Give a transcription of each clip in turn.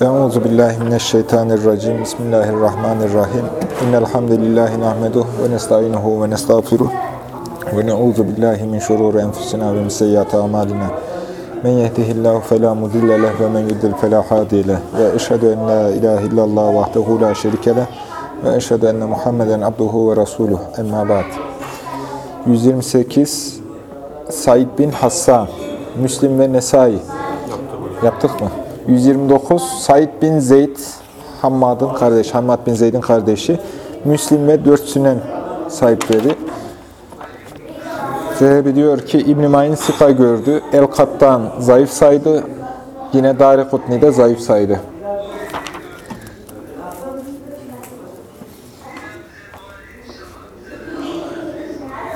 Euzu billahi mineşşeytanirracim. Bismillahirrahmanirrahim. İnnel hamdelellahi nahmeduhu ve nestainuhu ve nestağfiruh. Ve na'uzu billahi min şururi enfusina ve min seyyiati amalina. Men yehdihillahu fela mudille leh ve men yudlil fela hadiye leh. Ve eşhedü en la ilahe illallah vahdehu la şerike leh ve eşhedü enne Muhammeden abduhu ve resuluh. Emma ba'd. 128 Said bin Hassan, Müslim ve Nesai. Yaptık mı? 129 Said bin Zeyd, Hammad'ın kardeşi, Hammad bin Zeyd'in kardeşi. Müslim ve dört sünen sahipleri. Zehebi diyor ki İbn-i Mayin Sika gördü. El-Kattan zayıf saydı. Yine Darikutni de zayıf saydı.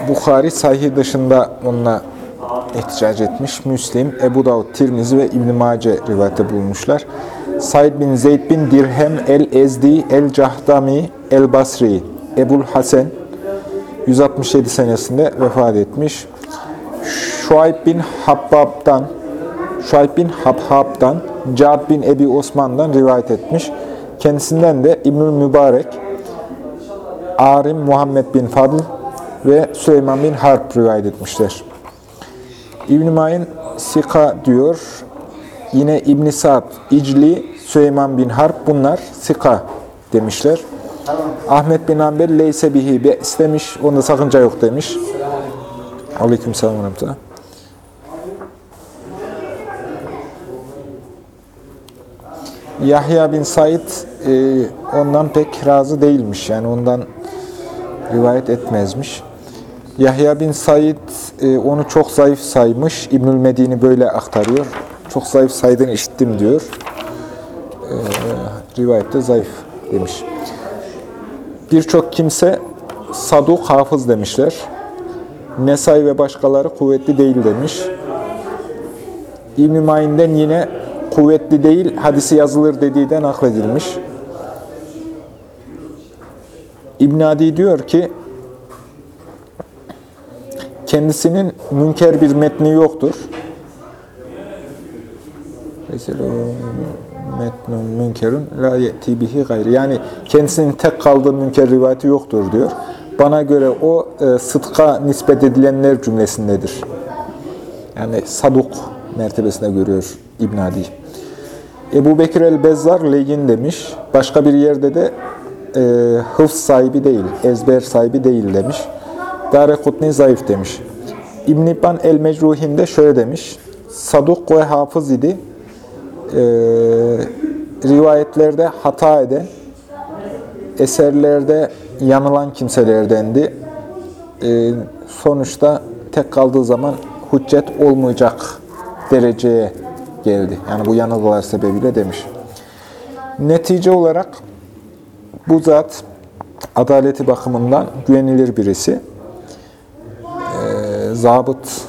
Bukhari sahih dışında onunla ihticac etmiş. Müslim, Ebu Davud, Tirmizi ve İbn-i Mace rivayette bulmuşlar. Said bin Zeyd bin Dirhem el-Ezdi el-Cahdami el-Basri Ebul Hasen 167 senesinde vefat etmiş. Şuayb bin Habbab'dan Şuayb bin Habhab'dan Cad bin Ebi Osman'dan rivayet etmiş. Kendisinden de İbnül Mübarek, Arim Muhammed bin Fadl ve Süleyman bin Harp rivayet etmişler. İbn-i Mayin Sika diyor. Yine İbn Sa'd, İcli, Süleyman bin Harp bunlar Sika demişler. Ahmet bin Ambel leyse bihi be istemiş. Onda sakınca yok demiş. Aleyküm selam ve Yahya bin Said e, ondan pek razı değilmiş. Yani ondan rivayet etmezmiş. Yahya bin Said e, onu çok zayıf saymış. İbnül Medini böyle aktarıyor. Çok zayıf saydığını işittim diyor. E, rivayette zayıf demiş. Birçok kimse saduk hafız demişler. Nesai ve başkaları kuvvetli değil demiş. İbn-i Mayin'den yine kuvvetli değil, hadisi yazılır dediği de nakledilmiş. İbn Adi diyor ki, kendisinin münker bir metni yoktur. Metnun münkerun la ye'ti bihi gayri. Yani kendisinin tek kaldığı münker rivayeti yoktur diyor. Bana göre o e, sıdka nispet edilenler cümlesindedir. Yani saduk mertebesine görüyor İbn Adi. Ebu Bekir el-Bezzar leyin demiş. Başka bir yerde de e, hıfz sahibi değil, ezber sahibi değil demiş. Darekutni zayıf demiş. İbn İbban el-Mecruhinde şöyle demiş. Saduk ve hafız idi. E, rivayetlerde hata eden, eserlerde yanılan kimselerdendi. E, sonuçta tek kaldığı zaman hüccet olmayacak dereceye geldi. Yani bu yanılgılar sebebiyle demiş. Netice olarak bu zat adaleti bakımından güvenilir birisi. Zabıt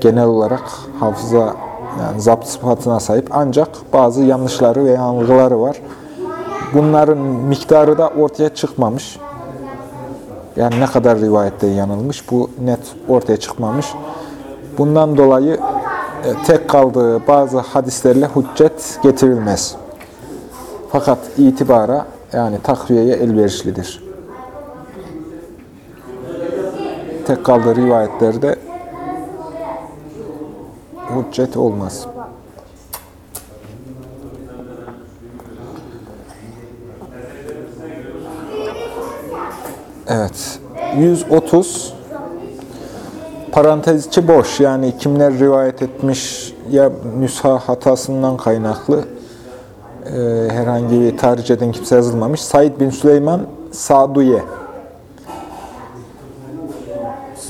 genel olarak hafıza yani zapt sıfatına sahip ancak bazı yanlışları ve yanılgıları var. Bunların miktarı da ortaya çıkmamış. Yani ne kadar rivayette yanılmış bu net ortaya çıkmamış. Bundan dolayı e, tek kaldığı bazı hadislerle hüccet getirilmez. Fakat itibara yani takviyeye elverişlidir. Tek kaldığı rivayetlerde hüccet olmaz. Evet. 130 parantez içi boş. Yani kimler rivayet etmiş ya nüsha hatasından kaynaklı e, herhangi bir tarih eden kimse yazılmamış. Said bin Süleyman Saduye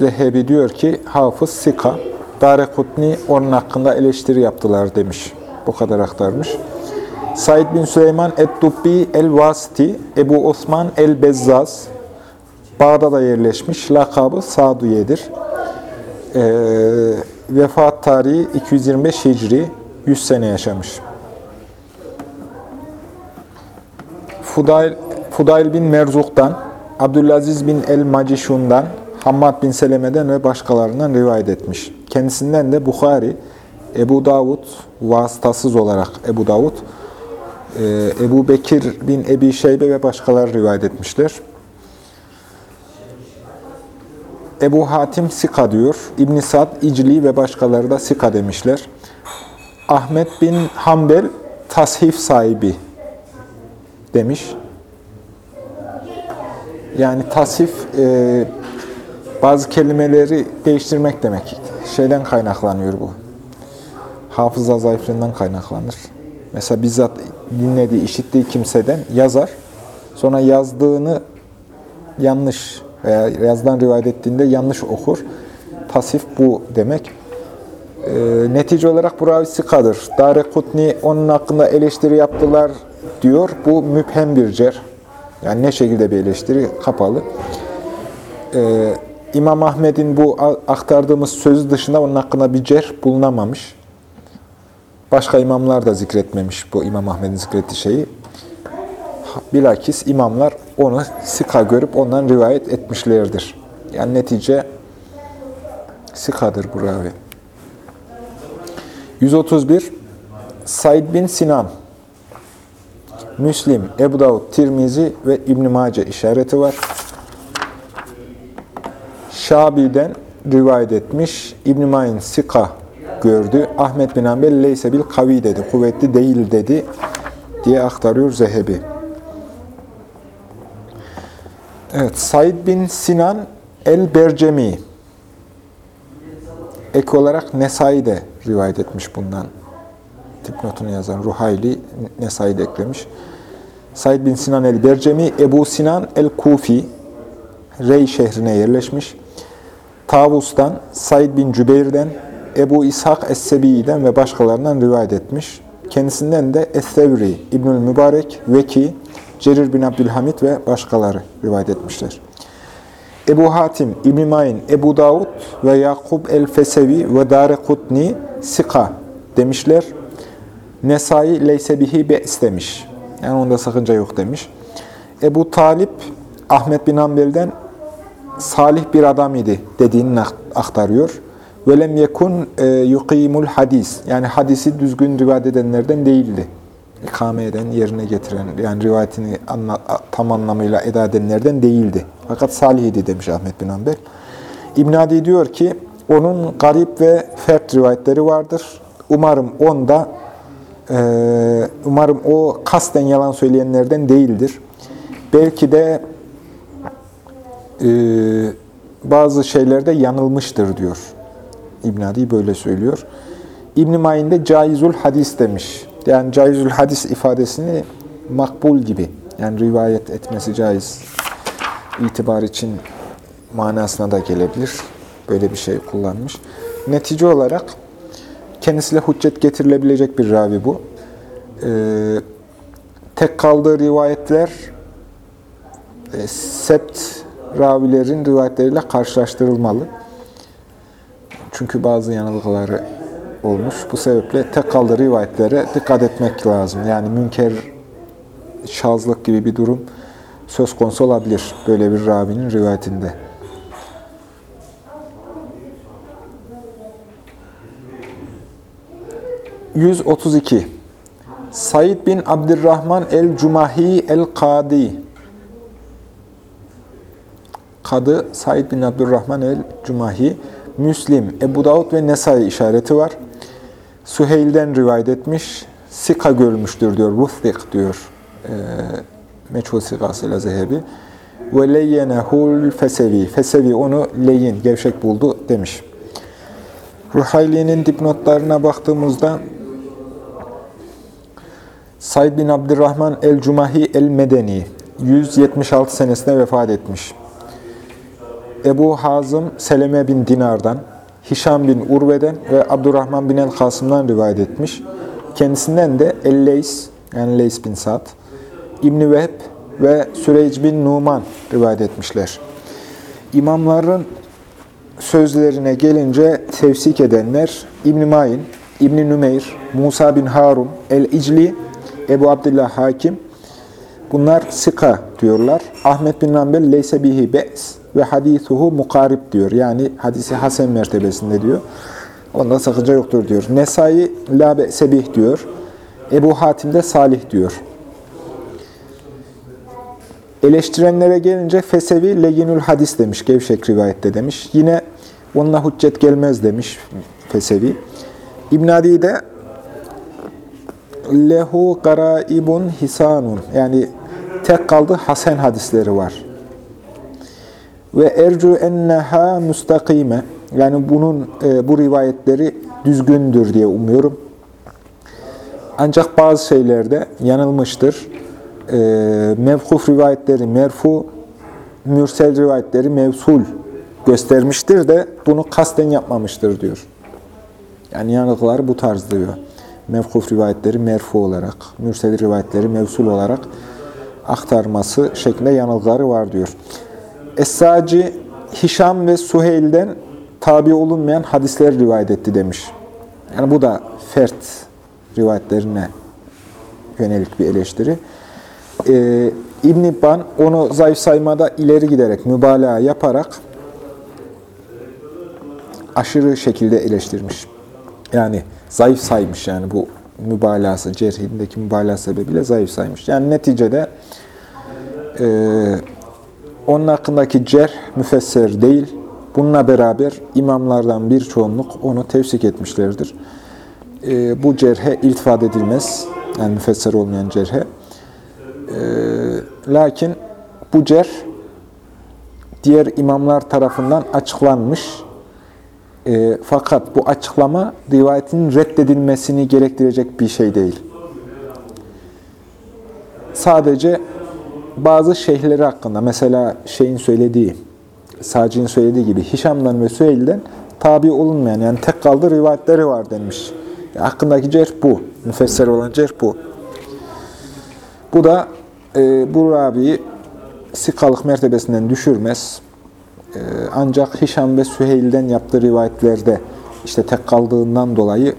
Zehebi diyor ki Hafız Sika Darekutni onun hakkında eleştiri yaptılar demiş. Bu kadar aktarmış. Said bin Süleyman Et-Dubbi El-Vasiti Ebu Osman El-Bezzaz Bağdat'a yerleşmiş. Lakabı Saduye'dir. E, vefat tarihi 225 Hicri. 100 sene yaşamış. Fudayl, Fudayl bin Merzuk'tan, Abdülaziz bin el-Macişun'dan, Hammad bin Seleme'den ve başkalarından rivayet etmiş. Kendisinden de Bukhari, Ebu Davud, vasıtasız olarak Ebu Davud, Ee, Ebu Bekir bin Ebi Şeybe ve başkaları rivayet etmişler. Ebu Hatim Sika diyor. İbn Sad, İcli ve başkaları da Sika demişler. Ahmet bin Hanbel tashif sahibi demiş. Yani tashif e, bazı kelimeleri değiştirmek demek. Şeyden kaynaklanıyor bu. Hafıza zayıflığından kaynaklanır. Mesela bizzat dinlediği, işittiği kimseden yazar. Sonra yazdığını yanlış veya yazdan rivayet ettiğinde yanlış okur. Tasif bu demek. E, netice olarak bu ravi sikadır. Dare Kutni onun hakkında eleştiri yaptılar diyor. Bu müphem bir cer. Yani ne şekilde bir eleştiri? Kapalı. E, İmam Ahmet'in bu aktardığımız sözü dışında onun hakkında bir cer bulunamamış. Başka imamlar da zikretmemiş bu İmam Ahmet'in zikrettiği şeyi. Bilakis imamlar onu sika görüp ondan rivayet etmişlerdir. Yani netice sikadır bu ravi. 131 Said bin Sinan Müslim, Ebu Davud, Tirmizi ve İbn Mace işareti var. Şabi'den rivayet etmiş. İbn Mayn Sika gördü. Ahmet bin Hanbel leyse bil kavi dedi. Kuvvetli değil dedi diye aktarıyor Zehebi. Evet, Said bin Sinan el-Bercemi ek olarak Nesai de rivayet etmiş bundan. Tipnotunu yazan Ruhayli Nesai de eklemiş. Said bin Sinan el-Bercemi, Ebu Sinan el-Kufi, Rey şehrine yerleşmiş. Tavus'tan, Said bin Cübeyr'den, Ebu İshak Es-Sebi'den ve başkalarından rivayet etmiş. Kendisinden de Es-Sevri, İbnül Mübarek, Veki, Cerir bin Abdülhamid ve başkaları rivayet etmişler. Ebu Hatim, İbn-i Mayn, Ebu Davud ve Yakub el-Fesevi ve Dare Kutni Sika demişler. Nesai leyse bihi be's demiş. Yani onda sakınca yok demiş. Ebu Talip, Ahmet bin Hanbel'den salih bir adam idi dediğini aktarıyor. Yekun e, yuqimul hadis. Yani hadisi düzgün rivayet edenlerden değildi. İkame eden, yerine getiren, yani rivayetini anla, tam anlamıyla eda edenlerden değildi. Fakat salih idi demiş Ahmet bin Hanbel. İbn Adi diyor ki, onun garip ve fert rivayetleri vardır. Umarım onda, e, umarım o kasten yalan söyleyenlerden değildir. Belki de bazı şeylerde yanılmıştır diyor. İbn Adi böyle söylüyor. İbn Mayin de caizul hadis demiş. Yani caizul hadis ifadesini makbul gibi. Yani rivayet etmesi caiz. itibar için manasına da gelebilir. Böyle bir şey kullanmış. Netice olarak kendisiyle hüccet getirilebilecek bir ravi bu. Ee, tek kaldığı rivayetler e, sept ravilerin rivayetleriyle karşılaştırılmalı. Çünkü bazı yanılgıları olmuş. Bu sebeple tek kaldığı rivayetlere dikkat etmek lazım. Yani münker şazlık gibi bir durum söz konusu olabilir böyle bir ravinin rivayetinde. ...132. Said bin Abdurrahman el-Cumahi el-Kadi Kadı Said bin Abdurrahman el-Cumahi Müslim, Ebu Davud ve Nesai işareti var. Süheyl'den rivayet etmiş. Sika görmüştür diyor. Vuthik diyor. E, meçhul sikasıyla zehebi. Ve leyyenehul fesevi. Fesevi onu leyin, gevşek buldu demiş. Ruhayli'nin dipnotlarına baktığımızda Said bin Abdurrahman el-Cumahi el-Medeni 176 senesinde vefat etmiş. Ebu Hazım Seleme bin Dinar'dan, Hişam bin Urve'den ve Abdurrahman bin el-Kasım'dan rivayet etmiş. Kendisinden de El-Leys, yani Leys bin Sa'd, İbni Vehb ve Süreyc bin Numan rivayet etmişler. İmamların sözlerine gelince tevsik edenler İbn-i Mayin, İbn-i Nümeyr, Musa bin Harun, El-İcli, Ebu Abdullah Hakim, bunlar Sika diyorlar. Ahmet bin Nambel leyse bihi be's ve hadisuhu mukarib diyor. Yani hadisi hasen mertebesinde diyor. Onda sakınca yoktur diyor. Nesai la sebih diyor. Ebu Hatim de salih diyor. Eleştirenlere gelince Fesevi leginül hadis demiş, gevşek rivayette demiş. Yine onunla hüccet gelmez demiş Fesevi. İbn Adi de lehu garaibun hisanun yani tek kaldı hasen hadisleri var. Ve ercu enneha müstakime yani bunun e, bu rivayetleri düzgündür diye umuyorum. Ancak bazı şeylerde yanılmıştır. E, mevkuf rivayetleri merfu, mürsel rivayetleri mevsul göstermiştir de bunu kasten yapmamıştır diyor. Yani yanılgılar bu tarz diyor. Mevkuf rivayetleri merfu olarak, mürsel rivayetleri mevsul olarak aktarması şeklinde yanılgıları var diyor. Es-Saci, Hişam ve Suheyl'den tabi olunmayan hadisler rivayet etti demiş. Yani bu da fert rivayetlerine yönelik bir eleştiri. Ee, İbn İbban onu zayıf saymada ileri giderek, mübalağa yaparak aşırı şekilde eleştirmiş. Yani zayıf saymış yani bu mübalağası, cerhindeki mübalağa sebebiyle zayıf saymış. Yani neticede e, onun hakkındaki cerh müfesser değil. Bununla beraber imamlardan bir çoğunluk onu tevsik etmişlerdir. E, bu cerhe iltifat edilmez. Yani müfesser olmayan cerhe. E, lakin bu cerh diğer imamlar tarafından açıklanmış. E, fakat bu açıklama rivayetin reddedilmesini gerektirecek bir şey değil. Sadece bazı şeyhleri hakkında, mesela şeyin söylediği, Sacı'nın söylediği gibi Hişam'dan ve Süheyl'den tabi olunmayan, yani tek kaldı rivayetleri var denmiş. Yani hakkındaki cerh bu. Müfesser olan cerh bu. Bu da e, bu rabiyi sikalık mertebesinden düşürmez. E, ancak Hişam ve Süheyl'den yaptığı rivayetlerde işte tek kaldığından dolayı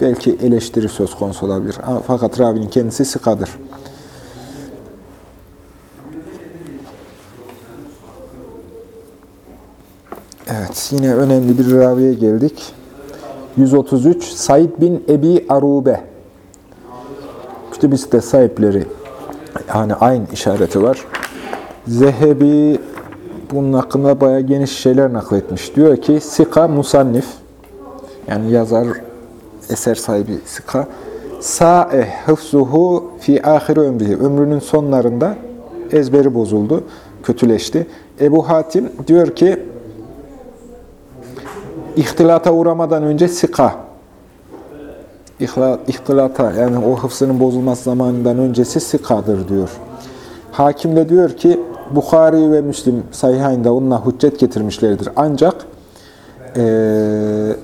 belki eleştiri söz konusu olabilir. Fakat Rabi'nin kendisi sikadır. Evet, yine önemli bir raviye geldik. 133 Said bin Ebi Arube. Kütüb-i sahipleri yani aynı işareti var. Zehebi bunun hakkında bayağı geniş şeyler nakletmiş. Diyor ki Sika Musannif yani yazar eser sahibi Sika Sa'e hıfzuhu fi ahir ömrihi. Ömrünün sonlarında ezberi bozuldu, kötüleşti. Ebu Hatim diyor ki ihtilata uğramadan önce sika. İhtilata yani o hıfzının bozulması zamanından öncesi sikadır diyor. Hakim de diyor ki Bukhari ve Müslim sayhayında onunla hüccet getirmişlerdir. Ancak e,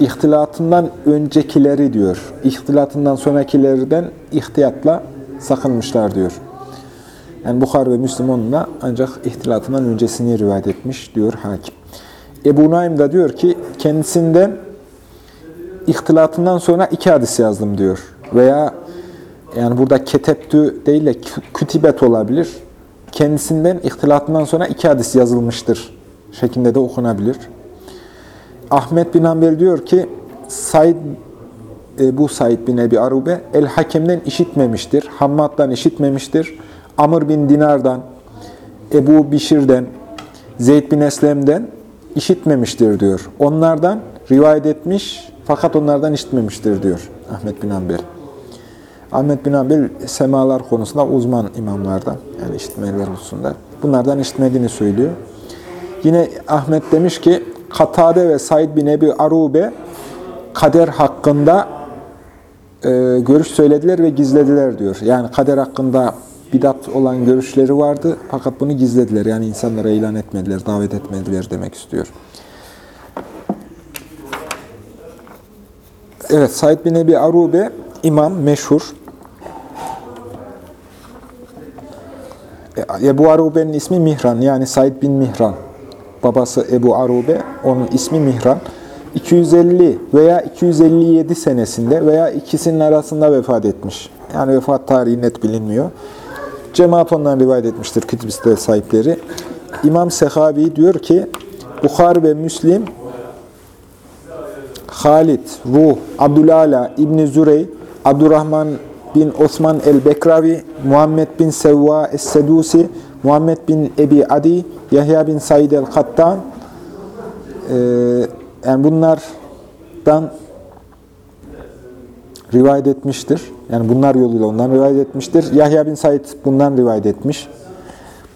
ihtilatından öncekileri diyor. İhtilatından sonrakilerden ihtiyatla sakınmışlar diyor. Yani Bukhari ve Müslim onunla ancak ihtilatından öncesini rivayet etmiş diyor hakim. Ebu Naim da diyor ki kendisinden ihtilatından sonra iki hadis yazdım diyor. Veya yani burada keteptü değil de kütibet olabilir. Kendisinden ihtilatından sonra iki hadis yazılmıştır şeklinde de okunabilir. Ahmet bin Hanbel diyor ki Said e, bu Said bin Ebi Arube El Hakem'den işitmemiştir. Hammad'dan işitmemiştir. Amr bin Dinar'dan, Ebu Bişir'den, Zeyd bin Eslem'den işitmemiştir diyor. Onlardan rivayet etmiş fakat onlardan işitmemiştir diyor Ahmet bin Hanbel. Ahmet bin Hanbel semalar konusunda uzman imamlardan yani işitmeler hususunda. Bunlardan işitmediğini söylüyor. Yine Ahmet demiş ki Katade ve Said bin Ebi Arube kader hakkında e, görüş söylediler ve gizlediler diyor. Yani kader hakkında bidat olan görüşleri vardı fakat bunu gizlediler. Yani insanlara ilan etmediler, davet etmediler demek istiyor. Evet, Said bin Ebi Arube imam, meşhur. Ebu Arube'nin ismi Mihran, yani Said bin Mihran. Babası Ebu Arube, onun ismi Mihran. 250 veya 257 senesinde veya ikisinin arasında vefat etmiş. Yani vefat tarihi net bilinmiyor. Cemaat ondan rivayet etmiştir kütüb sahipleri. İmam Sehabi diyor ki, Bukhar ve Müslim Halid, Ruh, Abdülala, İbni Zürey, Abdurrahman bin Osman el-Bekravi, Muhammed bin Sevva es-Sedusi, Muhammed bin Ebi Adi, Yahya bin Said el-Kattan, ee, yani bunlardan rivayet etmiştir. Yani bunlar yoluyla ondan rivayet etmiştir. Yahya bin Said bundan rivayet etmiş.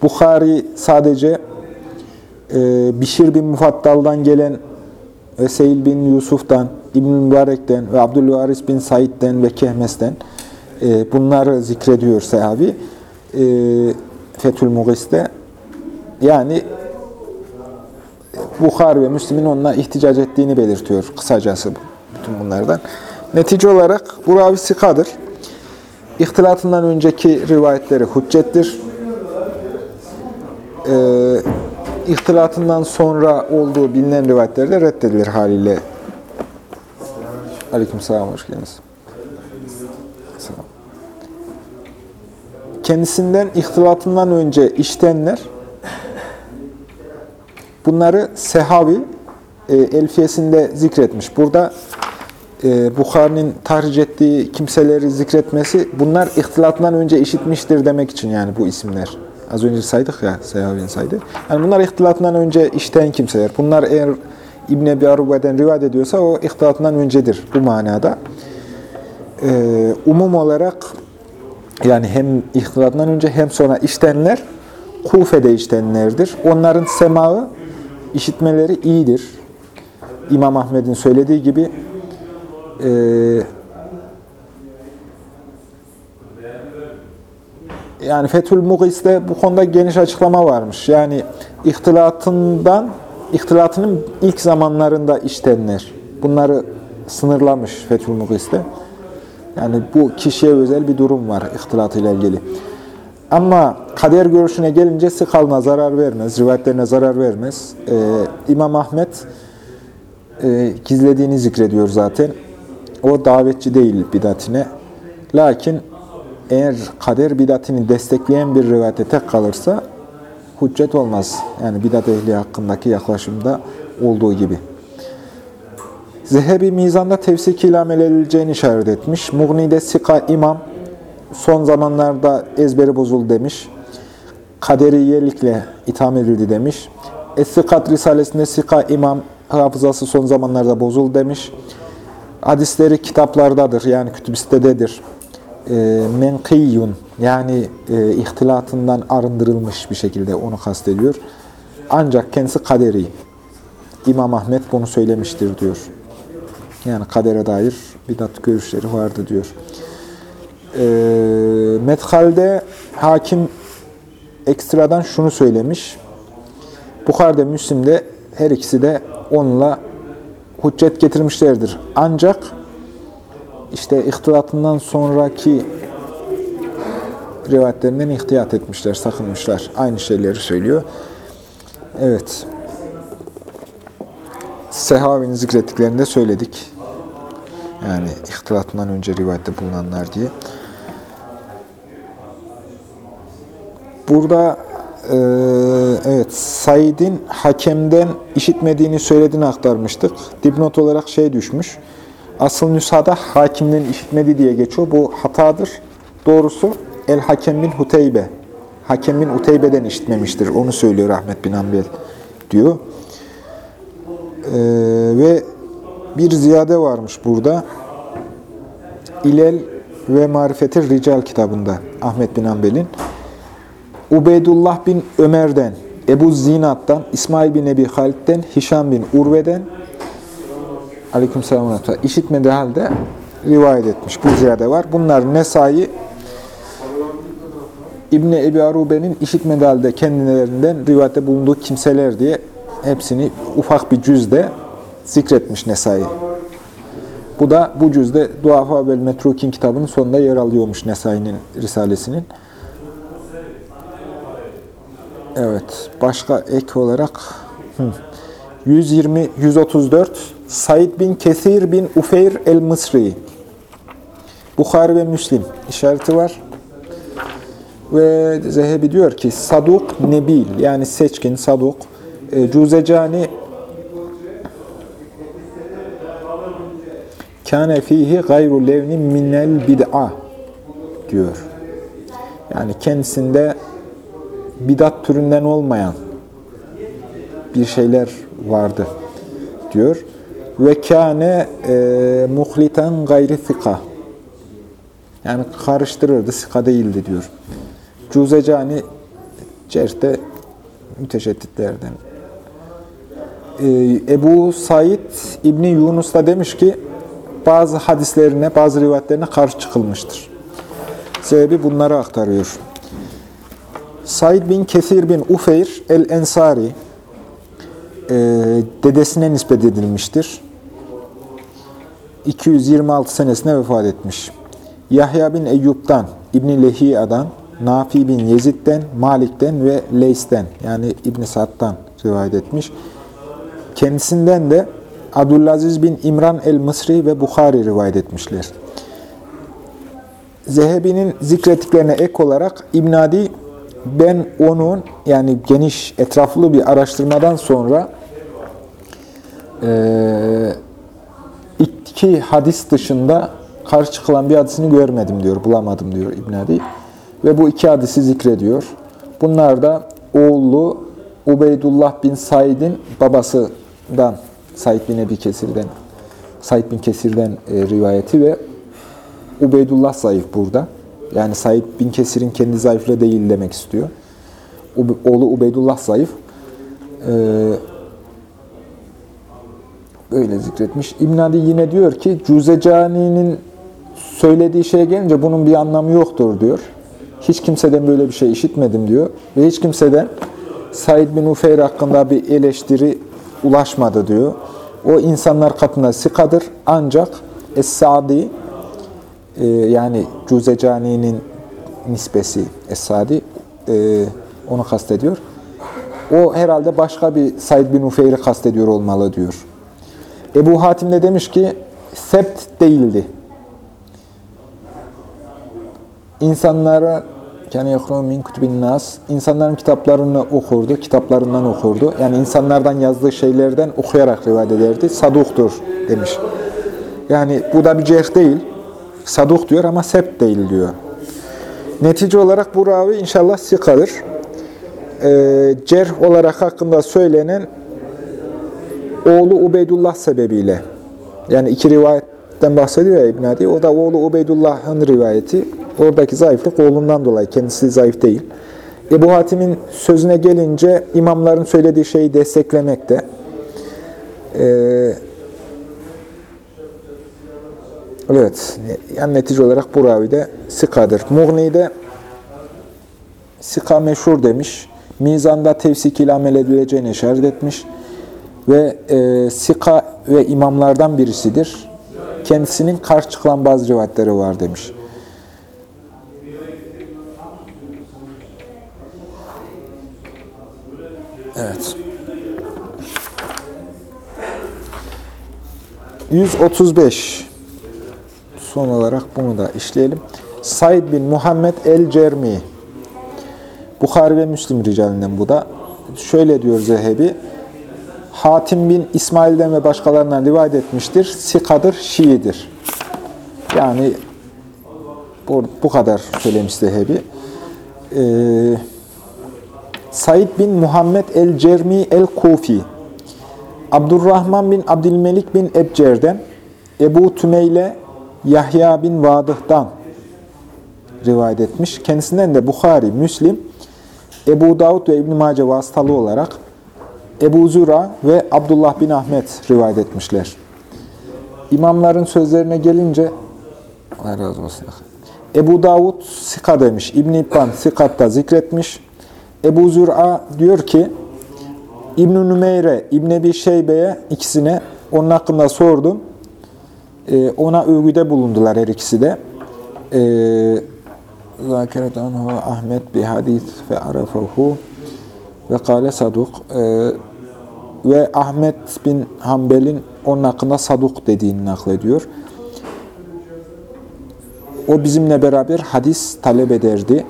Bukhari sadece e, Bişir bin Mufattal'dan gelen ve bin Yusuf'tan, İbn Mübarek'ten ve Abdülvaris bin Said'den ve Kehmes'ten e, bunları zikrediyor sahabi. E, Fethül Mugis'te. Yani Bukhari ve Müslim'in onunla ihticac ettiğini belirtiyor kısacası bütün bunlardan. Netice olarak bu ravi sikadır. İhtilatından önceki rivayetleri hüccettir. Ee, ihtilatından sonra olduğu bilinen rivayetler de reddedilir haliyle. Aleyküm selam, hoş geldiniz. Kendisinden ihtilatından önce iştenler bunları Sehavi e, Elfiyesinde zikretmiş. Burada e, Bukhari'nin tahric ettiği kimseleri zikretmesi bunlar ihtilatından önce işitmiştir demek için yani bu isimler. Az önce saydık ya, Sehavi'nin saydı. Yani bunlar ihtilatından önce işten kimseler. Bunlar eğer İbn Ebi Arube'den rivayet ediyorsa o ihtilatından öncedir bu manada. Ee, umum olarak yani hem ihtilatından önce hem sonra iştenler Kufe'de iştenlerdir. Onların semağı, işitmeleri iyidir. İmam Ahmed'in söylediği gibi e, yani Fethül Mugis'te bu konuda geniş açıklama varmış. Yani ihtilatından, ihtilatının ilk zamanlarında iştenler. Bunları sınırlamış Fethül Mugis'te. Yani bu kişiye özel bir durum var ihtilatıyla ilgili. Ama kader görüşüne gelince sıkalına zarar vermez, rivayetlerine zarar vermez. Ee, İmam Ahmet e, gizlediğini zikrediyor zaten. O davetçi değil bidatine. Lakin eğer kader bidatini destekleyen bir rivayete tek kalırsa hüccet olmaz. Yani bidat ehli hakkındaki yaklaşımda olduğu gibi. Zehebi mizanda tevsik ile amel edileceğini işaret etmiş. Mughni'de Sika imam son zamanlarda ezberi bozuldu demiş. Kaderiyelikle itham edildi demiş. Es-Sikat Risalesi'nde Sika imam hafızası son zamanlarda bozuldu demiş. Hadisleri kitaplardadır yani kütübistededir. E, menkiyun yani e, ihtilatından arındırılmış bir şekilde onu kastediyor. Ancak kendisi kaderi. İmam Ahmet bunu söylemiştir diyor. Yani kadere dair bidat görüşleri vardı diyor. E, Methal'de hakim ekstradan şunu söylemiş. Bukhari'de, Müslim'de her ikisi de onunla hüccet getirmişlerdir. Ancak işte ihtilatından sonraki rivayetlerinden ihtiyat etmişler, sakınmışlar. Aynı şeyleri söylüyor. Evet. Sehavi'nin zikrettiklerini de söyledik. Yani ihtilatından önce rivayette bulunanlar diye. Burada e, evet Said'in hakemden işitmediğini söylediğini aktarmıştık. Dipnot olarak şey düşmüş. Asıl nüshada hakimden işitmedi diye geçiyor. Bu hatadır. Doğrusu El Hakem bin Huteybe. Hakem bin Uteybe'den işitmemiştir. Onu söylüyor Ahmet bin Ambel diyor. Ee, ve bir ziyade varmış burada. İlel ve Marifeti Rical kitabında Ahmet bin Ambel'in. Ubeydullah bin Ömer'den, Ebu Zinat'tan, İsmail bin Ebi Halid'den, Hişam bin Urve'den, Aleykümselam işitmediği halde rivayet etmiş. Bu ziyade var. Bunlar Nesai İbni Ebi Arube'nin işitmediği halde kendilerinden rivayette bulunduğu kimseler diye hepsini ufak bir cüzde zikretmiş Nesai. Bu da bu cüzde Duafa ve Metrukin kitabının sonunda yer alıyormuş Nesai'nin risalesinin. Evet. Başka ek olarak 120 134 Said bin Kesir bin Ufeyr el-Mısri Bukhari ve Müslim işareti var. Ve Zehebi diyor ki Saduk Nebil yani seçkin Saduk e, Cüzecani kâne fihi gayru levni minel bid'a diyor. Yani kendisinde bidat türünden olmayan bir şeyler vardı diyor. Ve kâne e, muhliten gayri thika. Yani karıştırırdı, sika değildi diyor. Cuzecani cerhte müteşedditlerden. Ee, Ebu Said İbni Yunus da demiş ki bazı hadislerine, bazı rivayetlerine karşı çıkılmıştır. Sebebi bunları aktarıyor. Said bin Kesir bin Ufeyr el-Ensari e, dedesine nispet edilmiştir. 226 senesine vefat etmiş. Yahya bin Eyyub'dan, İbn-i Lehiya'dan, Nafi bin Yezid'den, Malik'ten ve Leys'ten yani ibn Sa'd'dan rivayet etmiş. Kendisinden de Abdülaziz bin İmran el-Mısri ve Bukhari rivayet etmişler. Zehebi'nin zikrettiklerine ek olarak İbn Adi ben onun yani geniş, etraflı bir araştırmadan sonra e, iki hadis dışında karşı çıkılan bir hadisini görmedim diyor, bulamadım diyor İbn Adi. Ve bu iki hadisi zikrediyor. Bunlar da oğlu Ubeydullah bin Said'in babasından, Said bin Ebi Kesir'den, Said bin Kesir'den e, rivayeti ve Ubeydullah zayıf burada. Yani Said bin Kesir'in kendi zayıflığı değil demek istiyor. Oğlu Ubeydullah zayıf. Ee, böyle zikretmiş. İbn yine diyor ki Cüzecani'nin söylediği şeye gelince bunun bir anlamı yoktur diyor. Hiç kimseden böyle bir şey işitmedim diyor. Ve hiç kimseden Said bin Ufeyr hakkında bir eleştiri ulaşmadı diyor. O insanlar katında sikadır. Ancak Es-Sadi e, yani Cüzecani'nin nisbesi Es-Sadi e, onu kastediyor. O herhalde başka bir Said bin Ufeyr'i kastediyor olmalı diyor. Ebu Hatim de demiş ki sept değildi. İnsanlara yani yekru min kutubin nas insanların kitaplarını okurdu, kitaplarından okurdu. Yani insanlardan yazdığı şeylerden okuyarak rivayet ederdi. Saduktur demiş. Yani bu da bir cerh değil. Saduk diyor ama sept değil diyor. Netice olarak bu ravi inşallah sikadır. Ee, cerh olarak hakkında söylenen oğlu Ubeydullah sebebiyle. Yani iki rivayetten bahsediyor ya İbn Adi. O da oğlu Ubeydullah'ın rivayeti. Oradaki zayıflık oğlundan dolayı. Kendisi zayıf değil. Ebu Hatim'in sözüne gelince imamların söylediği şeyi desteklemekte. Ee, evet. Yani netice olarak bu ravide sikadır. Mughni'de sika meşhur demiş. Mizanda tevsik ile amel edileceğine işaret etmiş. Ve e, sika ve imamlardan birisidir. Kendisinin karşı çıkılan bazı rivayetleri var demiş. Evet. 135 son olarak bunu da işleyelim. Said bin Muhammed el-Cermi Bukhari ve Müslim ricalinden bu da. Şöyle diyor Zehebi. Hatim bin İsmail'den ve başkalarından rivayet etmiştir. Sikadır, Şii'dir. Yani bu, bu kadar söylemiş Zehebi. Ee, Said bin Muhammed el-Cermi el-Kufi Abdurrahman bin Abdülmelik bin Ebcer'den Ebu Tümeyle Yahya bin Vadıh'dan rivayet etmiş. Kendisinden de Bukhari, Müslim, Ebu Davud ve İbn-i Mace vasıtalı olarak Ebu Züra ve Abdullah bin Ahmet rivayet etmişler. İmamların sözlerine gelince Allah razı olsun. Ebu Davud Sika demiş. İbn-i İbban Sikat'ta zikretmiş. Ebu Züra diyor ki İbn-i Nümeyre, İbn-i Ebi Şeybe'ye ikisine onun hakkında sordum. Ee, ona övgüde bulundular her ikisi de. Ee, Zakeret anhu Ahmet bi hadis ve arafahu ve kâle saduk. Ee, ve Ahmet bin Hanbel'in onun hakkında saduk dediğini naklediyor. O bizimle beraber hadis talep ederdi.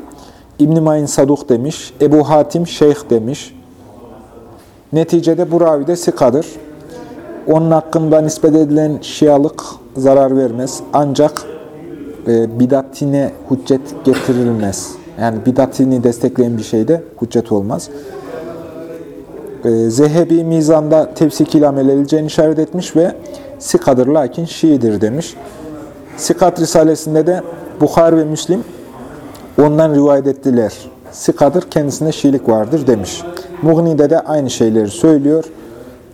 İbn-i Mayin saduk demiş. Ebu Hatim şeyh demiş. Neticede bu ravi de sikadır. Onun hakkında nispet edilen şialık zarar vermez. Ancak e, bidatine hüccet getirilmez. Yani bidatini destekleyen bir şeyde hüccet olmaz. E, Zehebi mizanda tefsik ile amel edileceğini işaret etmiş ve sikadır lakin şiidir demiş. Sikat Risalesinde de Bukhar ve Müslim ondan rivayet ettiler. Sikadır kendisinde şiilik vardır demiş. Mughni'de de aynı şeyleri söylüyor.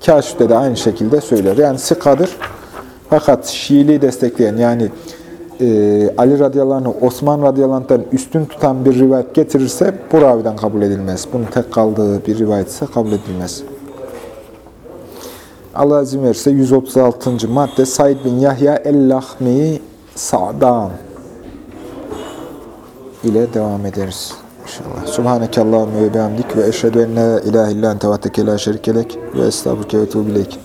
Kaşif'te de aynı şekilde söylüyor. Yani sikadır fakat Şiiliği destekleyen yani e, Ali radıyallahu Osman radıyallahu üstün tutan bir rivayet getirirse bu raviden kabul edilmez. Bunun tek kaldığı bir rivayet ise kabul edilmez. Allah izin verirse 136. madde Said bin Yahya el-Lahmi Sa'dan ile devam ederiz. İnşallah. Subhaneke Allahümme ve bihamdik ve eşhedü en la ilahe illa ente ve şerikelek ve estağfurke ve tuğbileyk.